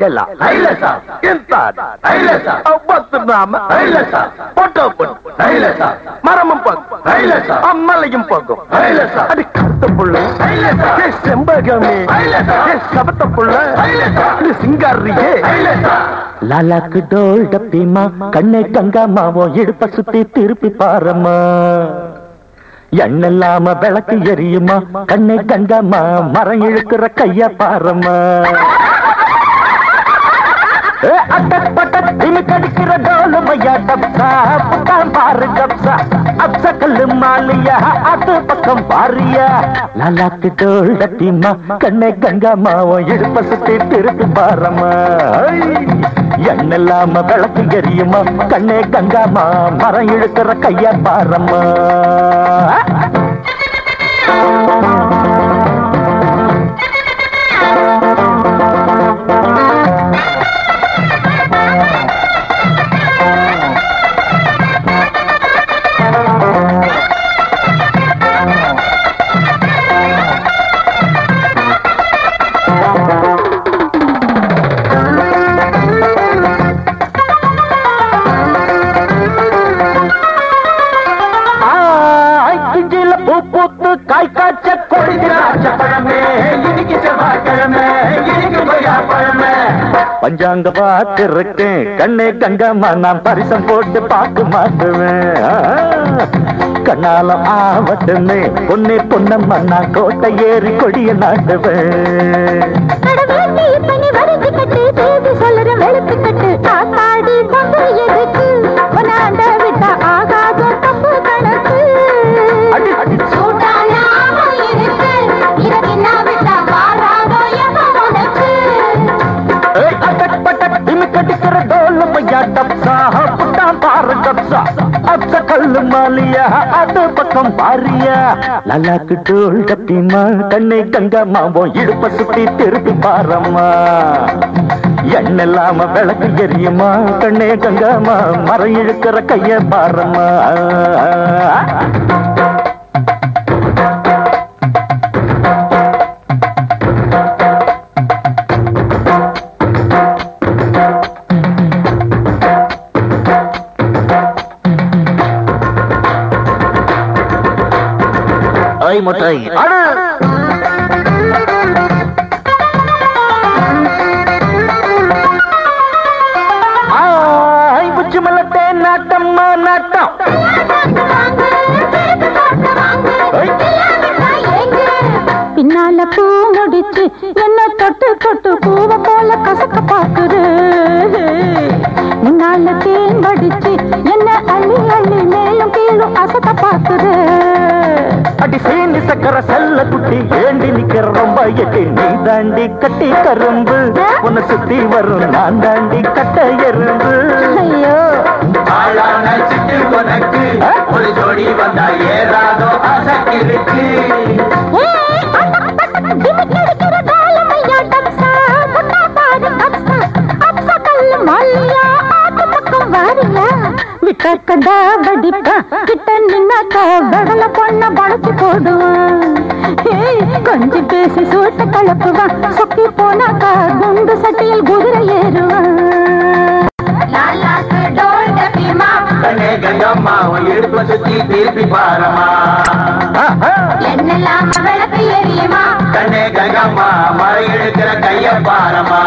ಎಲ್ಲ ಎಂತ ஒத்துனாம போட்டோ போட்டு மரமும் போகும் அம்மலையும் போகும் அடி கருத்த புள்ள ஏ செம்பகமே ஏ சபத்த புள்ள இது சிங்காரியே லாலாக்கு டோல் டப்பிமா கண்ணை கங்காமாவோ இடுப்ப சுத்தி திருப்பி பாரம்மா எண்ணெல்லாம விளக்கு எரியுமா? கண்ணை கண்டமா? மரம் இழுக்கிற கைய பாரம்மா அட்டப்பட்ட டோலுமையா டப்சா புட்டான் பாரு கப்சா அப்ச கல்லு மாலியா அது பக்கம் பாரியா. லாலாக்கு டோல் டப்பிமா கண்ணை கங்காமாவோ இடுப்ப சுத்தி திருப்பி பாரமா எண்ணெல்லாம விளக்கு எரியுமா கண்ணே கங்காமா மரம் இழுக்கிற கைய பாரம்மா. பூ பூத்து காய் காய்ச்ச கொடி திராட்ச பழமே. இன்னைக்கு செவ்வாய்க்கிழமை இன்னைக்கு கொய்யா பழமே பஞ்சாங்க பார்த்திருக்கேன் கண்ணே கங்கம்மா நான் பரிசம் போட்டு பார்க்க மாட்டுவேன். ஆ, கண்ணாலம் ஆவட்டுமே பொன்னே பொன்னம்மா நான் கோட்டை ஏறி கொடிய நாட்டுவேன். சொல்லுற வெளுத்து டோலு மையா புட்டான் பாரு கப்சா அப்ச கல்லு மாலியா அது பக்கம் பாரியா. லல்லாக்கு டோல் கத்திமா கண்ணை கங்கம்மாவோ இடுப்ப சுத்தி திருப்பி பாரம்மா. எண்ணெல்லாம விளக்கு எரியுமா கண்ணே கங்கம்மா மரம் இழுக்கிற கைய பாரம்மா. கை முட்டை. அடு. மலத்தே நாட்டம்மா நாட்டம். பின்னால பூ முடிச்சு என்ன தொட்டு தொட்டு பூவை போல கசக்க பாக்குது எட்டி நீ தாண்டி கட்டி கரும்பு. உன்னை சுத்தி வரும் நான் தாண்டி கட்ட எறும்பு. ஐயோ. ஆளான சிட்டு உனக்கு. ஒரு ஜோடி வந்தா ஏறாதோ அசக்கிருக்கு வடிப்பா, கிட்ட நின்னாக்கா வெடல பொண்ண வளைச்சு போடுவான். ஏய், கொஞ்சி பேசி சூட்ட கலப்புவான் சொக்கி போனாக்கா குண்டு சட்டியில் குதிரை உன் இடுப்ப சுத்தி திருப்பி பாரமா. ஆஹா. என்னெல்லாம் விளக்கு எரியுமா கண்ணே கங்கம்மா மழை இழுக்கிற கைய பாரமா.